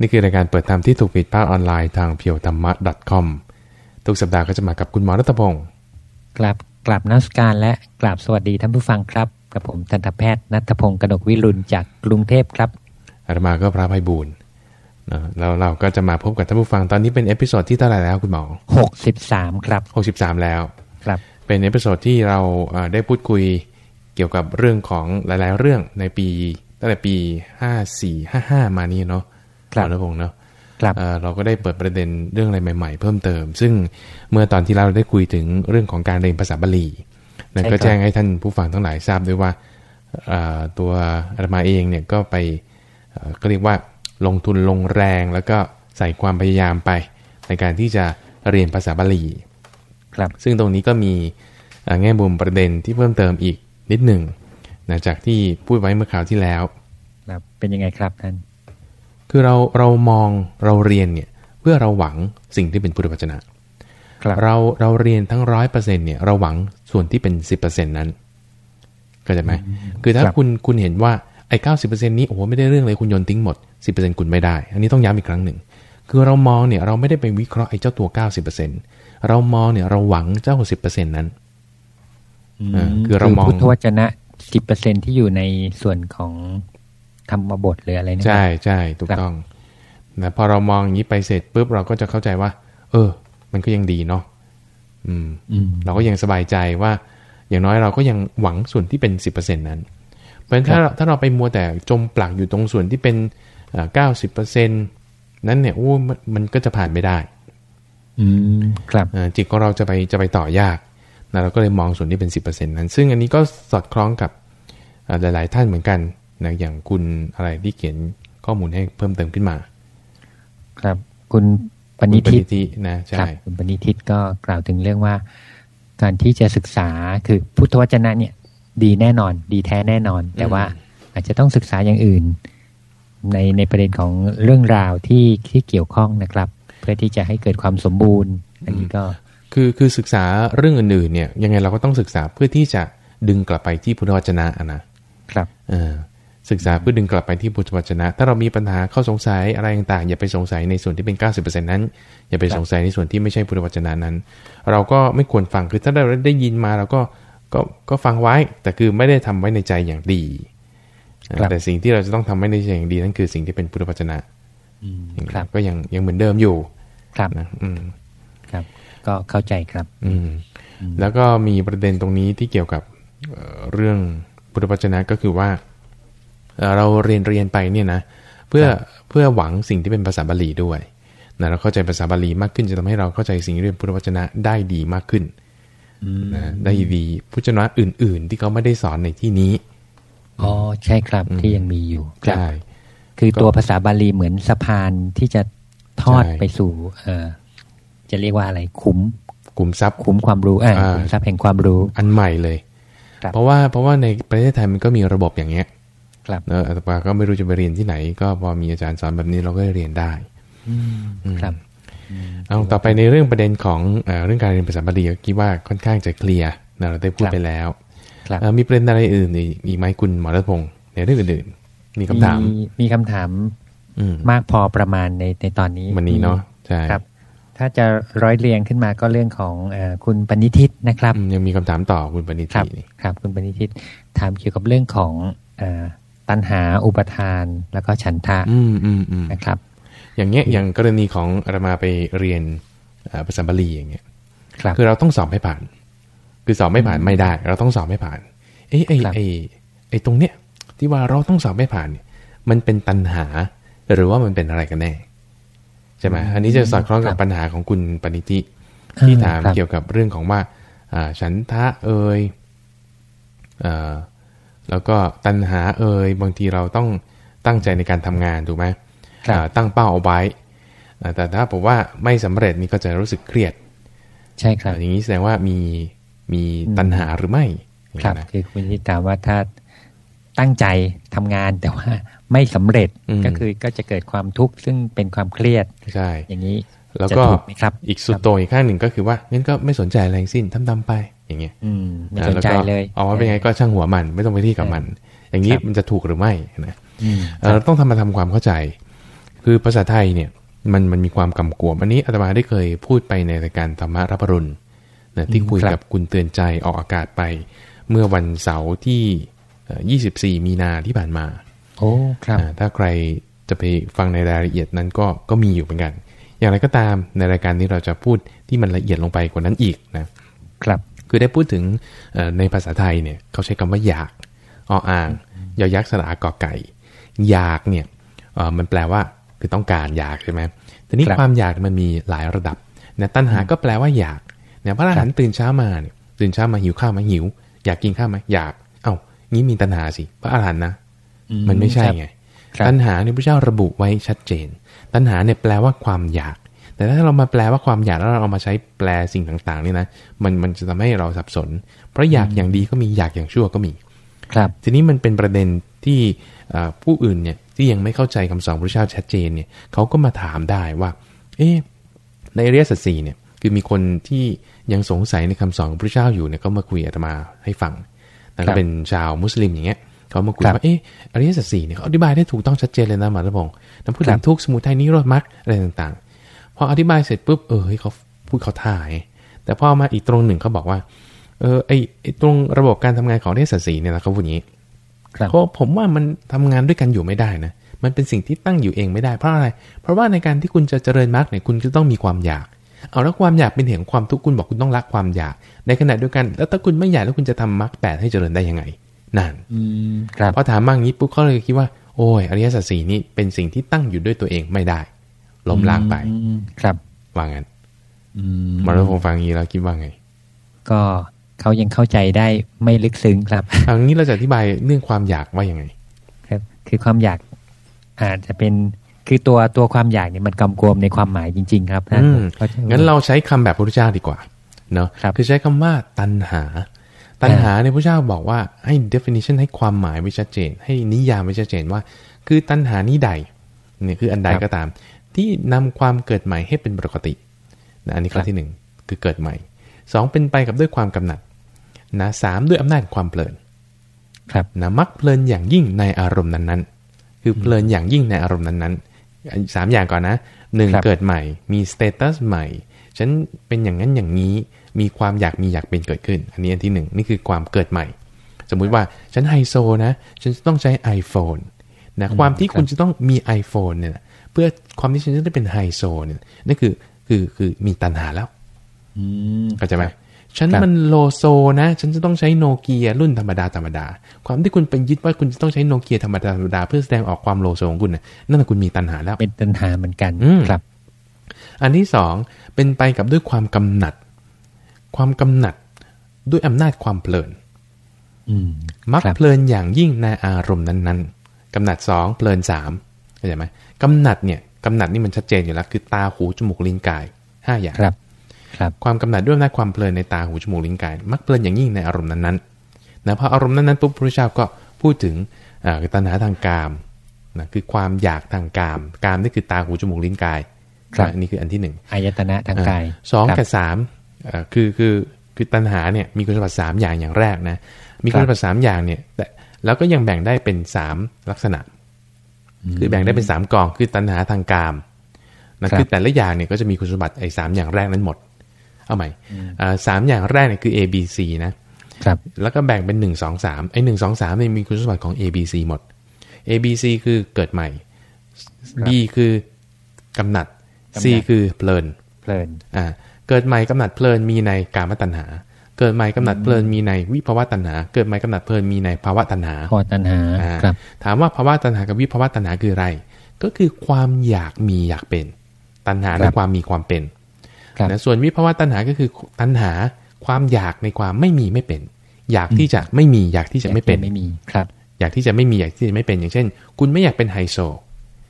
นี่คือรายการเปิดธรรมที่ถูกปิดภาคออนไลน์ทางเพียวธรรมะ .com ทุกสัปดาห์ก็จะมากับคุณหมอณัฐพงศ์กราบกราบนมัสการและกราบสวัสดีท่านผู้ฟังครับกับผมทันตแพทย์ณัฐพงศ์กนกวิรุณจากกรุงเทพครับอาตมาก็พระไพบูลย์นะแล้วเราก็จะมาพบกับท่านผู้ฟังตอนนี้เป็น episode ที่เท่าไหร่แล้วคุณหมอ63ครับ63แล้วครับ เป็น episode ที่เราเอ่อได้พูดคุยเกี่ยวกับเรื่องของหลาย ๆ เรื่องในปีตั้งแต่ปี54 55มานี้เนาะ ครับหมอรัตพงศ์เนาะครับเอ่อเราก็ได้เปิดประเด็นเรื่องอะไรใหม่ ๆ เพิ่มเติม ซึ่งเมื่อตอนที่เราได้คุยถึงเรื่องของการเรียนภาษาบาลีนะใช่ครับก็แจ้งให้ท่านผู้ฟังทั้งหลายทราบด้วยว่าเอ่อตัวอาตมาเองเนี่ยก็ไปเอ่อก็เรียกว่าลงทุนลงแรง แล้วก็ใส่ความพยายามไป ในการที่จะเรียนภาษาบาลี ครับ ซึ่งตรงนี้ก็มีเอ่อแง่มุมประเด็นที่เพิ่มเติมอีกนิดหนึ่งนะจากที่พูดไว้เมื่อคราวที่แล้วครับเป็นยังไงครับท่าน คือเราเรามองเราเรียนเนี่ยเพื่อเราหวังสิ่งที่เป็นพุทธวจนะครับเราเราเรียนทั้งร้อยเปอร์เซ็นเนี่ยเราหวังส่วนที่เป็นสิบเปอร์เซ็นนั้นเข้าใจไหมคือถ้าครับคุณคุณเห็นว่าไอ้เก้าสิบเปอร์เซ็นนี้โอ้โหไม่ได้เรื่องเลยคุณโยนทิ้งหมดสิบเปอร์เซ็นคุณไม่ได้ อันนี้ต้องย้ำอีกครั้งหนึ่ง คือเรามองเนี่ยเราไม่ได้ไปวิเคราะห์ไอ้เจ้าตัวเก้าสิบเปอร์เซ็นเรามองเนี่ยเราหวังเจ้าสิบเปอร์เซ็นนั้นเออคือเรามองพุทธวจนะ10%ที่อยู่ในส่วนของ ธรรมบทหรืออะไรนะใช่ใช่ถูกครับต้องนะพอเรามองอย่างนี้ไปเสร็จปุ๊บเราก็จะเข้าใจว่า เออ มันก็ยังดีเนาะอืมอืมเราก็ยังสบายใจว่า อย่างน้อยเราก็ยังหวังส่วนที่เป็นสิบเปอร์เซ็นนั้น เพราะฉะนั้นถ้าครับถ้าเราไปมัวแต่จมปลักอยู่ตรงส่วนที่เป็นเก้าสิบเปอร์เซ็นนั้นเนี่ยโอ้มันมันก็จะผ่านไม่ได้ อืมครับเอ่อจิตของเราจะไปจะไปต่อยากนะเราก็เลยมองส่วนที่เป็นสิบเปอร์เซ็นนั้น ซึ่งอันนี้ก็สอดคล้องกับเอ่อหลาย ๆ ท่านเหมือนกัน นะอย่างคุณอะไรที่เขียนข้อมูลให้เพิ่มเติมขึ้นมา ครับคุณปคุณณิปทิณิตธินะคใช่รับคุณปณิทิตก็กล่าวถึงเรื่องว่า การที่จะศึกษาคือพุทธวจนะเนี่ย ดีแน่นอน ดีแท้แน่นอน แต่ว่าอาจจะต้องศึกษาอย่างอื่น ในในประเด็นของเรื่องราวที่ที่เกี่ยวข้องนะครับ เพื่อที่จะให้เกิดความสมบูรณ์ อันนี้ก็ คือคือศึกษาเรื่องอื่นๆเนี่ย ยังไงเราก็ต้องศึกษาเพื่อที่จะดึงกลับไปที่พุทธวจนะอะนะครับ เออ ศึกษาเพื่อดึงกลับไปที่พุทธวจนะ ถ้าเรามีปัญหาข้อสงสัยอะไรต่างๆ อย่าไปสงสัยในส่วนที่เป็น 90%นั้น อย่าไปสงสัยในส่วนที่ไม่ใช่พุทธวจนะนั้น เราก็ไม่ควรฟังคือถ้าเราได้ยินมาเราก็ก็ก็ฟังไว้ แต่คือไม่ได้ทำไว้ในใจอย่างดีครับแต่สิ่งที่เราจะต้องทำไว้ในใจอย่างดีนั่นคือสิ่งที่เป็นพุทธวจนะอืมอย่างนี้ครับก็ยังยังเหมือนเดิมอยู่ครับนะอืมครับ ก็เข้าใจครับ อืมแล้วก็มีประเด็นตรงนี้ที่เกี่ยวกับเอ่อเรื่องพุทธวจนะก็คือว่า เอ่อเราเรียนเรียนไปเนี่ยนะเพื่อเพื่อหวังสิ่งที่เป็นภาษาบาลีด้วยนะเราเข้าใจภาษาบาลีมากขึ้นจะทำให้เราเข้าใจสิ่งที่เป็นพุทธวจนะได้ดีมากขึ้นนะได้ดีพุทธวจนะอื่น ๆ ที่เขาไม่ได้สอนในที่นี้อ๋อใช่ครับที่ยังมีอยู่ครับใช่คือก็ตัวภาษาบาลีเหมือนสะพานที่จะทอดใช่ไปสู่ เออจะเรียกว่าอะไรคุ้มกลุ่มทรัพย์คุ้มความรู้เอออ่าคุ้มทรัพย์แห่งความรู้อันใหม่เลยครับเพราะว่าเพราะว่าในประเทศไทยมันก็มีระบบอย่างเงี้ย ครับเนอะอาตมาก็ไม่รู้จะไปเรียนที่ไหน ก็พอมีอาจารย์สอนแบบนี้เราก็เรียนได้ครับเอาต่อไปในเรื่องประเด็นของเอ่อเรื่องการเรียนภาษาบาลีก็คิดว่าค่อนข้างจะเคลียร์นะเราได้พูดครับไปแล้วครับเอ่อมีประเด็นอะไรอื่นอีกอีกไหมคุณหมอรัตพงศ์ในเรื่องอื่นๆมีคำถามมีคำถามอืมมากพอประมาณในในตอนนี้วันนี้เนาะใช่ครับ ถ้าจะร้อยเรียงขึ้นมาก็เรื่องของเออคุณปณิทิตนะครับอืมยังมีคำถามต่อคุณปณิครัธิบนี่ครับ คุณปณิทิตถามเกี่ยวกับเรื่องของเออ ตัณหาอุปทานแล้วก็ฉันทะอืมอืมอืมนะครับ อย่างเงี้ยอย่างกรณีของอาตมาไปเรียนเอ่อภาษาบาลีอย่างเงี้ยครับคือเราต้องสอบให้ผ่าน คือสอบไม่ผ่านไม่ได้ เราต้องสอบให้ผ่านเอ้ยไอ้ครับไอ้ไอ้ตรงเนี้ยที่ว่าเราต้องสอบไม่ผ่านเนี่ยมันเป็นตัณหา หรือว่ามันเป็นอะไรกันแน่ใช่ไหมอันนี้จะสอดคล้องกับปัญหาของคุณปณิธิที่ถามครับเกี่ยวกับเรื่องของว่าอ่าฉันทะเอ่ยอ่า แล้วก็ตัณหาเอ่ยบางทีเราต้องตั้งใจในการทำงานถูกไหมครับอ่าตั้งเป้าเอาไว้อ่าแต่ถ้าผมว่าไม่สำเร็จนี่ก็จะรู้สึกเครียด ใช่ครับ อย่างนี้แสดงว่ามีมีตัณหาหรือไม่ ครับนะคือคุณที่ถามว่าถ้าตั้งใจทำงานแต่ว่าไม่สำเร็จอืมก็คือก็จะเกิดความทุกข์ซึ่งเป็นความเครียดใช่อย่างนี้ แล้วจะก็ถูกไหมครับอีกสุดโต่งอีกข้างหนึ่งก็คือว่างั้นก็ไม่สนใจอะไรทั้งสิ้นทำตามไปอย่างเงี้ยอืมไม่สนใจแวก็เลยเอาว่าเป็นไงก็ช่างหัวมันไม่ต้องไปที่กับมัน อย่างนี้ครับมันจะถูกหรือไม่นะอืมเอ่อเราต้องทำมาทำความเข้าใจ คือภาษาไทยเนี่ยมันมันมีความกำกวมอันนี้อาตมาได้เคยพูดไปในรายการธรรมรับปรุณนะที่คุยกับคุณเตือนใจออกอากาศไป เมื่อวันเสาร์ที่ 24 มีนาที่ผ่านมา โอ้ ครับ ถ้าใครจะไปฟังในรายละเอียดนั้นก็ก็มีอยู่เหมือนกัน อย่างไรก็ตามในรายการนี้เราจะพูดที่มันละเอียดลงไปกว่านั้นอีกนะครับคือได้พูดถึงในภาษาไทยเนี่ยเขาใช้คำว่าอยากออ่างยอยักษ์สระกอไก่ อยากเนี่ยมันแปลว่าคือต้องการอยากใช่ไหมทีนี้ความอยากมันมีหลายระดับนะตัณหาก็แปลว่าอยากเนี่ยพระอรหันต์ตื่นเช้ามาเนี่ยตื่นเช้ามาหิวข้าวมาหิว อยากกินข้าวไหมอยาก เอ้างี้มีตัณหาสิพระอรหันต์นะ มันไม่ใช่ไง ตัณหาเนี่ยพระเจ้าระบุไว้ชัดเจน ตัณหาเนี่ยแปลว่าความอยาก แต่ถ้าเรามาแปลว่าความอยากแล้วเราเอามาใช้แปลสิ่งต่างๆนี่นะมันมันจะทำให้เราสับสน เพราะอยากอย่างดีก็มีอยากอย่างชั่วก็มี ครับ ทีนี้มันเป็นประเด็นที่ผู้อื่นเนี่ยที่ยังไม่เข้าใจคำสอนพระเจ้าชัดเจนเนี่ยเขาก็มาถามได้ว่า เอ๊ในเรียสัตสีเนี่ยคือมีคนที่ยังสงสัยในคำสอนของพระเจ้าอยู่เนี่ยก็มาคุยอาตมาให้ฟังนั่นก็เป็นชาวมุสลิมอย่างเงี้ย เขามาคุยว่าเอ๊ะอริยสัจสี่เนี่ยเขาอธิบายได้ถูกต้องชัดเจนเลยนะมาตพงศ์นั่นพูดถึงทุกสมุทัยนิโรธมรรคอะไรต่างๆ พออธิบายเสร็จปุ๊บเออเขาพูดเขาถ่าย แต่พอมาอีกตรงหนึ่งเขาบอกว่าเออไอไอตรงระบบการทำงานของอริยสัจสี่เนี่ยนะเขาพูดอย่างนี้เพราะผมว่ามันทำงานด้วยกันอยู่ไม่ได้นะมันเป็นสิ่งที่ตั้งอยู่เองไม่ได้เพราะอะไร เพราะว่าในการที่คุณจะเจริญมรรคเนี่ยคุณจะต้องมีความอยาก เอาแล้วความอยากเป็นเหตุของความทุกข์คุณบอกคุณต้องละความอยาก ในขณะเดียวกัน แล้วถ้าคุณไม่อยากแล้วคุณจะทำมรรคแปดให้เจริญได้ยังไง นั่นครับพอถามมากนี้ปุ๊บเขาเลยคิดว่า โอ้ยอริยสัจสี่นี้เป็นสิ่งที่ตั้งอยู่ด้วยตัวเองไม่ได้ ล้มล้างไปครับว่างั้นมาแล้วผมฟังนี้แล้วคิดว่าไง ก็เขายังเข้าใจได้ไม่ลึกซึ้งครับอันนี้เราจะอธิบายเรื่องความอยากว่ายังไง ครับ คือความอยากอาจจะเป็นคือตัวตัวความอยากเนี่ยมันกำกวมในความหมายจริง ๆ ครับท่านงั้นเราใช้คำแบบพระพุทธเจ้าดีกว่าเนาะคือใช้คำว่าตัณหา ตัณหาในพระเจ้าบอกว่าให้ definition ให้ความหมายไว้ชัดเจน ให้นิยามไว้ชัดเจนว่า คือตัณหานี้ใดเนี่ยคืออันใดก็ตาม ที่นำความเกิดใหม่ให้เป็นปกตินะอันนี้ข้อที่หนึ่งคือเกิดใหม่สองเป็นไปกับด้วยความกำหนัดนะสามด้วยอำนาจความเพลิน ครับนะมักเพลินอย่างยิ่งในอารมณ์นั้นๆ คือเพลินอย่างยิ่งในอารมณ์นั้นๆสามอย่างก่อนนะหนึ่งเกิดใหม่มี status ใหม่ ฉันเป็นอย่างนั้นอย่างนี้ มีความอยากมีอยากเป็นเกิดขึ้น อันนี้อันที่หนึ่งนี่คือความเกิดใหม่ สมมุติว่าฉันไฮโซนะ ฉันต้องใช้ iPhone นะความที่คุณจะต้องมี iPhone เนี่ยเพื่อความที่ฉันจะได้เป็นไฮโซเนี่ยนั่นคือคือคือมีตัณหาแล้วเข้าใจไหมฉันมันโลโซนะ ฉันจะต้องใช้โนเกียรุ่นธรรมดาธรรมดา ความที่คุณไปยึดว่าคุณจะต้องใช้โนเกียธรรมดาธรรมดาเพื่อแสดงออกความโลโซของคุณนั่นแหละคุณมีตัณหาแล้ว เป็นตัณหาเหมือนกันครับ อันที่สองเป็นไปกับด้วยความกำหนัด ความกำหนัดด้วยอำนาจความเพลินมักเพลินอย่างยิ่งในอารมณ์นั้นๆกำหนัดสองเพลินสามเข้าใจไหมกำหนัดเนี่ยกำหนัดนี่มันชัดเจนอยู่แล้ว คือตาหูจมูกลิ้นกายห้าอย่างครับความกำหนัดด้วยอำนาจความเพลินในตาหูจมูกลิ้นกาย มักเพลินอย่างยิ่งในอารมณ์นั้นๆนะพออารมณ์นั้นๆปุ๊บพระเจ้าก็พูดถึงตัณหาทางกามนะคือความอยากทางกาม กามนี่คือตาหูจมูกลิ้นกายนี่คืออันที่หนึ่งอายตนะทางกายสองกับสาม คือคือคือตัณหาเนี่ยมีคุณสมบัติสามอย่างอย่างแรกนะมีคุณสมบัติสามอย่างเนี่ยแต่แล้วก็ยังแบ่งได้เป็นสามลักษณะ คือแบ่งได้เป็นสามกองคือตัณหาทางกามนะคือแต่ละอย่างเนี่ยก็จะมีคุณสมบัติไอ้สามอย่างแรกนั้นหมด เอาใหม่สามอย่างแรกเนี่ยคือ A B C นะครับแล้วก็แบ่งเป็นหนึ่งสองสามไอ้หนึ่งสองสามเนี่ยมีคุณสมบัติของ A B C หมด A B C คือเกิดใหม่ B คือกำหนัด C คือเพลินเพลินอ่า เกิดใหม่กำหนัดเพลินมีในกามตัณหา เกิดใหม่กำหนัดเพลินมีในวิภาวะตัณหา เกิดใหม่กำหนัดเพลินมีในภาวะตัณหาภาวะตัณหาครับถามว่าภาวะตัณหากับวิภาวะตัณหาคืออะไร ก็คือความอยากมีอยากเป็น ตัณหาและความมีความเป็นนะส่วนวิภาวะตัณหาก็คือตัณหาความอยากในความไม่มีไม่เป็น อยากที่จะไม่มีอยากที่จะไม่เป็นไม่มีครับ อยากที่จะไม่มีอยากที่จะไม่เป็นอย่างเช่น คุณไม่อยากเป็นไฮโซ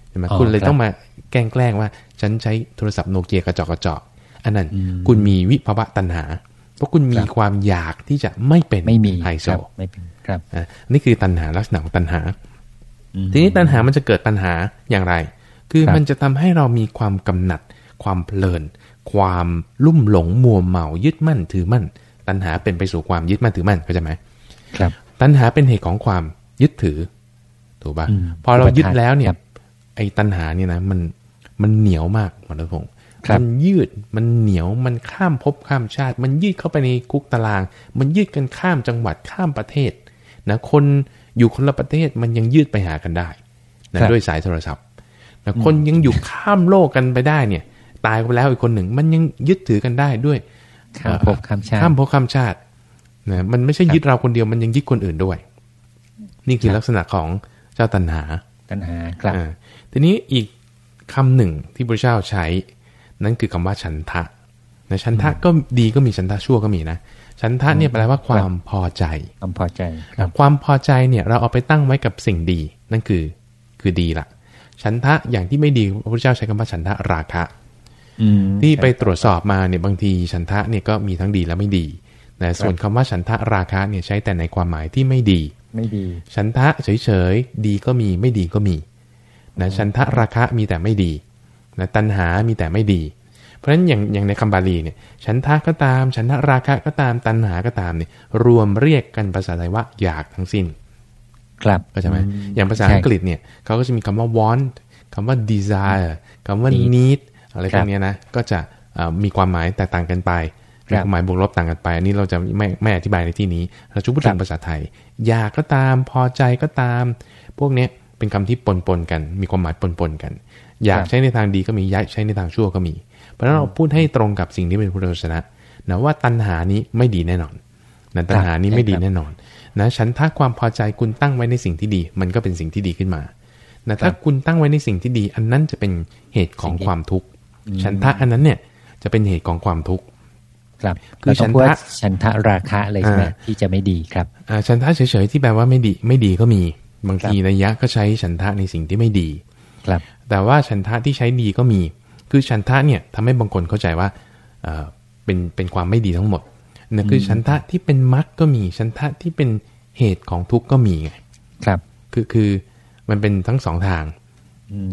ใช่ไหมคุณเลยต้องมาแกล้งแกล้งว่า ฉันใช้โทรศัพท์โนเกียกระจอกกระจอก อันนั้นคุณมีวิภาวะตัณหา เพราะคุณมีความอยากที่จะไม่เป็นไม่มีไฮโซไม่เป็นครับนี่คือตัณหาลักษณะของตัณหา ทีนี้ตัณหามันจะเกิดปัญหาอย่างไร คือมันจะทำให้เรามีความกำหนัด ความเพลิน ความลุ่มหลงมัวเมายึดมั่นถือมั่น ตัณหาเป็นไปสู่ความยึดมั่นถือมั่นเข้าใจไหมครับ ตัณหาเป็นเหตุของความยึดถือถูกปะพอเรายึดแล้วเนี่ย ไอ้ตัณหาเนี่ยนะมันมันเหนียวมากหมอรัตพงศ์ มันยืดมันเหนียวมันข้ามภพข้ามชาติ มันยืดเข้าไปในคุกตาราง มันยืดกันข้ามจังหวัดข้ามประเทศนะคนอยู่คนละประเทศมันยังยืดไปหากันได้นะด้วยสายโทรศัพท์นะคนยังอยู่ข้ามโลกกันไปได้เนี่ย ตายไปแล้วอีกคนหนึ่ง มันยังยึดถือกันได้ด้วยข้ามภพข้ามชาติข้ามภพข้ามชาตินะมันไม่ใช่ยึดเราคนเดียวมันยังยึดคนอื่นด้วย นี่คือลักษณะของเจ้าตัณหาตัณหาครับทีนี้อีกคำหนึ่งที่พระเจ้าใช้ นั่นคือคำว่าฉันทะนะฉันทะก็ดีก็มีฉันทะชั่วก็มีนะฉันทะเนี่ยแปลว่าความพอใจ ความพอใจ ความพอใจเนี่ยเราเอาไปตั้งไว้กับสิ่งดี นั่นคือคือดีละฉันทะอย่างที่ไม่ดีพระพุทธเจ้าใช้คำว่าฉันทะราคะที่ไปตรวจสอบมาเนี่ยบางทีฉันทะเนี่ยก็มีทั้งดีและไม่ดีแต่ส่วนคำว่าฉันทะราคะเนี่ยใช้แต่ในความหมายที่ไม่ดี ไม่ดี ฉันทะเฉยๆดีก็มีไม่ดีก็มีนะฉันทะราคะมีแต่ไม่ดี นะตัณหามีแต่ไม่ดี เพราะฉะนั้นอย่างอย่างในคำบาลีเนี่ยฉันทะก็ตามฉันทะราคะก็ตามตัณหาก็ตามเนี่ยรวมเรียกกันภาษาไทยว่าอยากทั้งสิ้น ครับก็ใช่ไหมอย่างภาษาอังกฤษเนี่ยเขาก็จะมีคำว่า want คำว่า desire คำว่า need อะไรพวกนี้นะก็จะมีความหมายแตกต่างกันไปความหมายบวกลบต่างกันไป อันนี้เราจะไม่ไม่อธิบายในที่นี้ เราจะพูดถึงภาษาไทย อยากก็ตามพอใจก็ตาม พวกนี้เป็นคำที่ปนปนกัน มีความหมายปนปนกัน อยากใช้ในทางดีก็มีย้ายใช้ในทางชั่วก็มี เพราะฉะนั้นเราพูดให้ตรงกับสิ่งที่เป็นพุทธวจนะนะว่าตัณหานี้ไม่ดีแน่นอนนะตัณหานี้ไม่ดีแน่นอนนะฉันถ้าความพอใจคุณตั้งไว้ในสิ่งที่ดี มันก็เป็นสิ่งที่ดีขึ้นมานะถ้าคุณตั้งไว้ในสิ่งที่ดี อันนั้นจะเป็นเหตุของความทุกข์ฉันทะอันนั้นเนี่ยจะเป็นเหตุของความทุกข์ครับคือฉันทะฉันทะราคะเลยใช่ไหมที่จะไม่ดีครับฉันทะเฉยๆที่แปลว่าไม่ดีไม่ดีก็มี บางทีระยะก็ใช้ฉันทะในสิ่งที่ไม่ดี ครับ แต่ว่าฉันทะที่ใช้ดีก็มี คือฉันทะเนี่ยทำให้บางคนเข้าใจว่าเป็นเป็นความไม่ดีทั้งหมดนะคือฉันทะที่เป็นมรรคก็มี ฉันทะที่เป็นเหตุของทุกข์ก็มีไงครับ คือคือมันเป็นทั้งสองทาง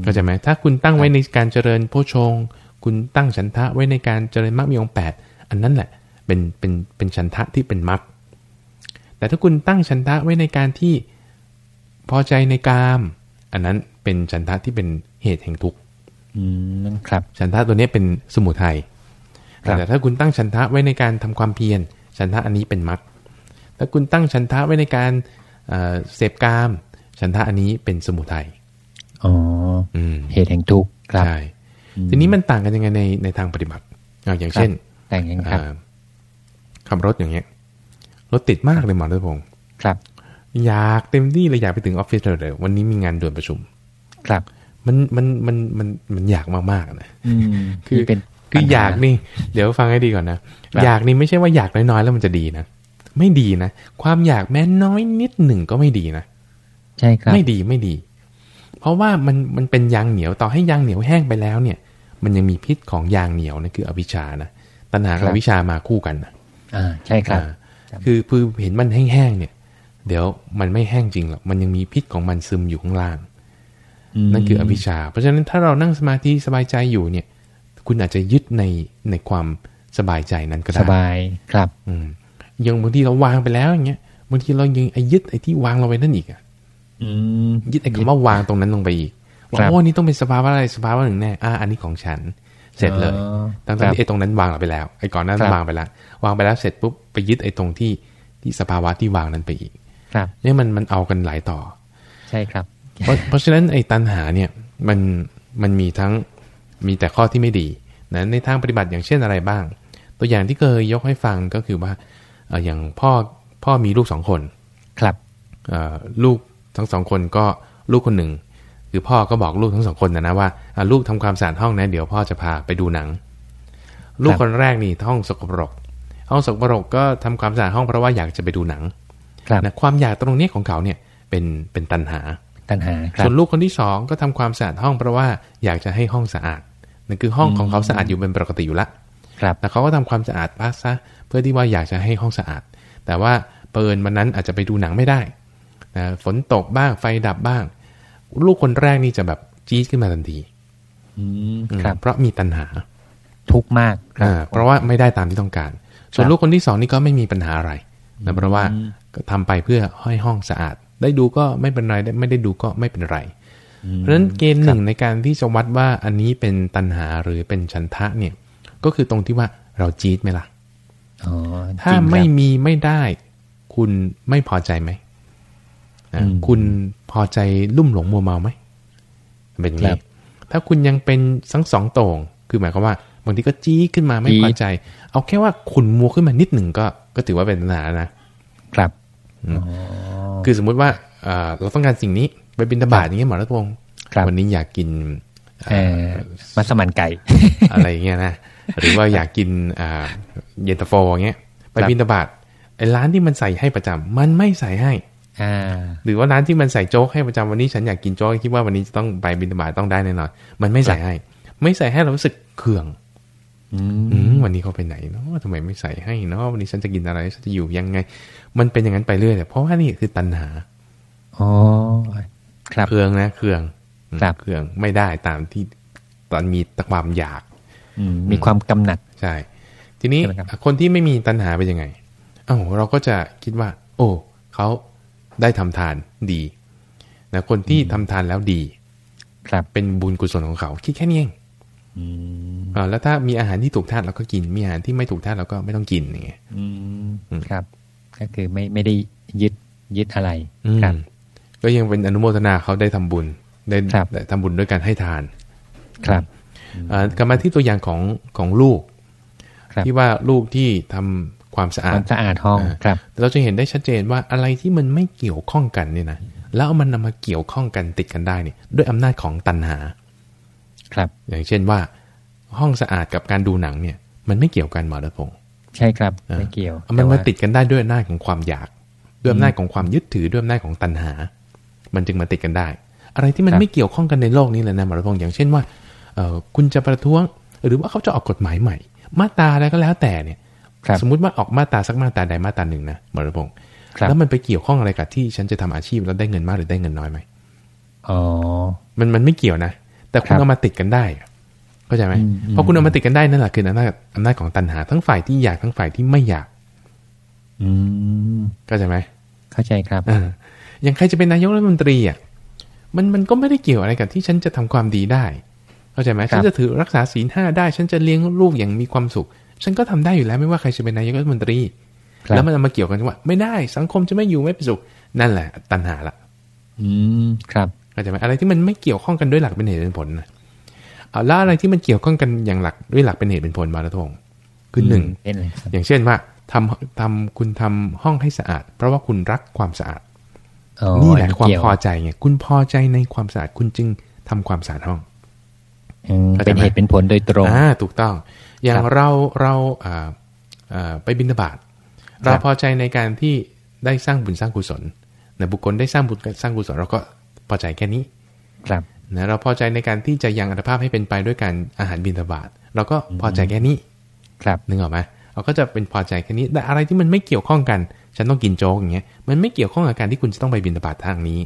เข้าใจไหมถ้าคุณตั้งไว้ในการเจริญโพชง คุณตั้งฉันทะไว้ในการเจริญมรรคมีองค์แปดอันนั้นแหละเป็นเป็นเป็นฉันทะที่เป็นมรรคแต่ถ้าคุณตั้งฉันทะไว้ในการที่พอใจในกาม อันนั้นเป็นฉันทะที่เป็นเหตุแห่งทุกข์ครับฉันทะตัวนี้เป็นสมุทัยแต่ถ้าคุณตั้งฉันทะไว้ในการทำความเพียรฉันทะอันนี้เป็นมรรคถ้าคุณตั้งฉันทะไว้ในการเสพกาม ฉันทะอันนี้เป็นสมุทัยอ๋อเหตุแห่งทุกข์ใช่ทีนี้มันต่างกันยังไงในในทางปฏิบัติอย่างเช่นแต่งยังครับขับรถอย่างเงี้ยรถติดมากเลยหมอรัตพงศ์ครับ อยากเต็มที่เลยอยากไปถึงออฟฟิศเลยวันนี้มีงานด่วนประชุม ครับมันมันมันมันมันอยากมากๆนะคือเป็นคืออยากนี่ เดี๋ยวฟังให้ดีก่อนนะ อยากนี่ไม่ใช่ว่าอยากน้อยๆแล้วมันจะดีนะ ไม่ดีนะ ความอยากแม้น้อยนิดหนึ่งก็ไม่ดีนะ ใช่ครับไม่ดีไม่ดี เพราะว่ามันมันเป็นยางเหนียวต่อให้ยางเหนียวแห้งไปแล้วเนี่ย มันยังมีพิษของยางเหนียวนะคืออวิชานะตัณหากับวิชามาคู่กันนะอ่าใช่ครับ คือคือเห็นมันแห้งๆเนี่ย เดี๋ยวมันไม่แห้งจริงหรอกมันยังมีพิษของมันซึมอยู่ข้างล่าง นั่นคืออวิชชา เพราะฉะนั้นถ้าเรานั่งสมาธิสบายใจอยู่เนี่ย คุณอาจจะยึดในในความสบายใจนั้นก็ได้สบายครับ อืมยังบางทีเราวางไปแล้วอย่างเงี้ยบางทีเรายังไอ้ยึดไอ้ที่วางเราไว้นั่นอีกอะยึดไอ้คำว่าวางตรงนั้นลงไปอีกว่าโอ้นี่ต้องเป็นสภาวะอะไรสภาวะหนึ่งแน่อ่าอันนี้ของฉัน เสร็จเลยตั้งแต่ไอ้ตรงนั้นวางไปแล้วไอ้ก่อนนั้นวางไปแล้ววางไปแล้วเสร็จปุ๊บไปยึดไอ้ตรงที่ที่สภาวะที่วางนั้นไปอีก ครับนี่มันมันเอากันหลายต่อ ใช่ครับ เพราะเพราะฉะนั้นไอ้ตัณหาเนี่ยมันมันมีทั้งมีแต่ข้อที่ไม่ดีนะในทางปฏิบัติอย่างเช่นอะไรบ้าง ตัวอย่างที่เคยยกให้ฟังก็คือว่าอย่างพ่อพ่อมีลูกสองคน ครับลูกทั้งสองคนก็ลูกคนหนึ่ง คือพ่อก็บอกลูกทั้งสองคนนะนะว่าลูกทำความสะอาดห้องนะเดี๋ยวพ่อจะพาไปดูหนัง ลูกคนแรกนี่ห้องสกปรก ห้องสกปรกก็ทำความสะอาดห้องเพราะว่าอยากจะไปดูหนัง นะความอยากตรงนี้ของเขาเนี่ยเป็นเป็นตัณหาตัณหาส่วนลูกคนที่สองก็ทำความสะอาดห้องเพราะว่าอยากจะให้ห้องสะอาดนั่นคือห้องของเขาสะอาดอยู่เป็นปกติอยู่ละครับแต่เขาก็ทำความสะอาดพักซะเพื่อที่ว่าอยากจะให้ห้องสะอาด แต่ว่าเปิดมันนั้นอาจจะไปดูหนังไม่ได้นะฝนตกบ้างไฟดับบ้าง ลูกคนแรกนี่จะแบบจี๊ดขึ้นมาทันทีครับเพราะมีตัณหาทุกมากอ่าเพราะว่าไม่ได้ตามที่ต้องการ ส่วนลูกคนที่สองนี่ก็ไม่มีปัญหาอะไรนะเพราะว่า ก็ทำไปเพื่อให้ห้องสะอาด ได้ดูก็ไม่เป็นไรไม่ได้ดูก็ไม่เป็นไร เพราะฉะนั้นเกณฑ์หนึ่งในการที่จะวัดว่าอันนี้เป็นตัณหาหรือเป็นฉันทะเนี่ยก็คือตรงที่ว่าเราจี๊ดไหมล่ะอ๋อถ้าจริงครับไม่มีไม่ได้ คุณไม่พอใจไหมนะอืมคุณพอใจลุ่มหลงมัวเมาไหมเป็นอย่างครันี้บถ้าคุณยังเป็นทั้งสองโต่งคือหมายความว่าบางทีก็จี้ขึ้นมาไม่จี๊พดอใจ เอาแค่ว่าขุนมัวขึ้นมานิดหนึ่งก็ก็ถือว่าเป็นตัณหาแล้วนะครับอ๋อ คือสมมุติว่าเอ่อเราต้องการสิ่งนี้ไปบินตบาตอย่างเงี้ยหมอรัตพงศ์ครับวันนี้อยากกินเออมัสมั่นไก่ อะไรเงี้ยนะหรือว่าอยากกินอ่าเย็นตาโฟอย่างเงี้ยไปครับบินตบาตไอ้ร้านที่มันใส่ให้ประจำมันไม่ใส่ให้อ่าหรือว่าร้านที่มันใส่โจ๊กให้ประจำวันนี้ฉันอยากกินโจ๊กคิดว่าวันนี้จะต้องไปบินตบาตต้องได้แน่นอนมันไม่ใส่ให้ ไม่ใส่ให้เรารู้สึกเคืองอือืมม วันนี้เขาไปไหนเนาะทำไมไม่ใส่ให้เนาะวันนี้ฉันจะกินอะไรฉันจะอยู่ยังไง มันเป็นอย่างนั้นไปเรื่อยเพราะว่านี่คือตัณหาอ๋อครับเคืองนะเคืองครับเคืองไม่ได้ตามที่ตอนมีความอยากอืมมีความกำหนัดใช่ทีนี้ใช่ไหมครับคนที่ไม่มีตัณหาเป็นยังไงเอ้าเราก็จะคิดว่า โอ้เขาได้ทำทานดีนะคนที่ทำทานแล้วดี ครับเป็นบุญกุศลของเขา คิดแค่นี้เอง อืมอ่าแล้วถ้ามีอาหารที่ถูกธาตุเราก็กิน มีอาหารที่ไม่ถูกธาตุเราก็ไม่ต้องกินอย่างเงี้ยอืมอืมครับ ก็คือไม่ไม่ได้ยึดยึดอะไรอืมครับก็ยังเป็นอนุโมทนาเขาได้ทำบุญได้ครับได้ทำบุญด้วยการให้ทาน ครับอ่ากลับมาที่ตัวอย่างของของลูกครับที่ว่าลูกที่ทำความสะคอาดวามสะอาดห้องอ่าครับ เราจะเห็นได้ชัดเจนว่าอะไรที่มันไม่เกี่ยวข้องกันเนี่ยนะแล้วเอามันนำมาเกี่ยวข้องกันติดกันได้เนี่ยด้วยอำนาจของตัณหา ครับ อย่างเช่นว่า ห้องสะอาดกับการดูหนังเนี่ย มันไม่เกี่ยวกันหมอรัตพงศ์ใช่ครับอ่าไม่เกี่ยว มันแต่มาว่าติดกันได้ด้วยอำนาจของความอยาก ด้วยอำนาจของความยึดถือด้วยอำนาจของตัณหา มันจึงมาติดกันได้ อะไรที่มันไม่เกี่ยวข้องกันในโลกนี้เลยนะหมอรัตพงศ์อย่างเช่นว่าเอ่อคุณจะประท้วง หรือว่าเขาจะออกกฎหมายใหม่ มาตราอะไรก็แล้วแต่เนี่ยครับสมมุติว่าออกมาตราสักมาตราใดมาตราหนึ่งนะหมอรัตพงศ์ครับแล้วมันไปเกี่ยวข้องอะไรกับที่ฉันจะทำอาชีพแล้วได้เงินมากหรือได้เงินน้อยไหมอ๋อ มันมันไม่เกี่ยวนะ แต่คุครัณบเอามาติดกันได้อะเข้าใจไหมอืมอืมพอคุณเอามาติดกันได้นั่นแหละคืออำนาจอำนาจของตัณหาทั้งฝ่ายที่อยากทั้งฝ่ายที่ไม่อยาก อืมเข้าใจไหมเข้าใจครับเอออย่างใครจะเป็นนายกรัฐมนตรีอะมันมันก็ไม่ได้เกี่ยวอะไรกับที่ฉันจะทำความดีได้ เข้าใจไหมครับฉันจะถือรักษาศีลห้าได้ ฉันจะเลี้ยงลูกอย่างมีความสุข ฉันก็ทำได้อยู่แล้วไม่ว่าใครจะเป็นนายกรัฐมนตรีครับแล้วมันเอามาเกี่ยวกันว่า ไม่ได้สังคมจะไม่อยู่ไม่เป็นสุข นั่นแหละ ตัณหาละ อืมครับ เข้าใจไหมอะไรที่มันไม่เกี่ยวข้องกันด้วยหลักเป็นเหตุเป็นผลนะเอาแล้วอะไรที่มันเกี่ยวข้องกันอย่างหลักด้วยหลักเป็นเหตุเป็นผลมาแล้วทงคือหนึ่งเป็นอะไรครับอย่างเช่นว่าทำทำคุณทำห้องให้สะอาด เพราะว่าคุณรักความสะอาดอ๋อนี่แหละความเกี่ยพอใจไงคุณพอใจในความสะอาดคุณจึงทำความสะอาดห้องอืมเข้าใจเป็นไหมเหตุเป็นผลโดยตรงอ่าถูกต้อง อย่างครับเราเราอ่าอ่าไปบิณฑบาตเราพอใจในการที่ได้สร้างบุญสร้างกุศลนะบุคคลได้สร้างบุญสร้างกุศลเราก็ พอใจแค่นี้ครับนะเราพอใจในการที่จะยังอัตภาพให้เป็นไปด้วยการอาหารบิณฑบาตเราก็พอใจแค่นี้ ครับนึกออกไหมเราก็จะเป็นพอใจแค่นี้แต่อะไรที่มันไม่เกี่ยวข้องกัน ฉันต้องกินโจ๊กอย่างเงี้ยมันไม่เกี่ยวข้องกับการที่คุณจะต้องไปบิณฑบาตทางนี้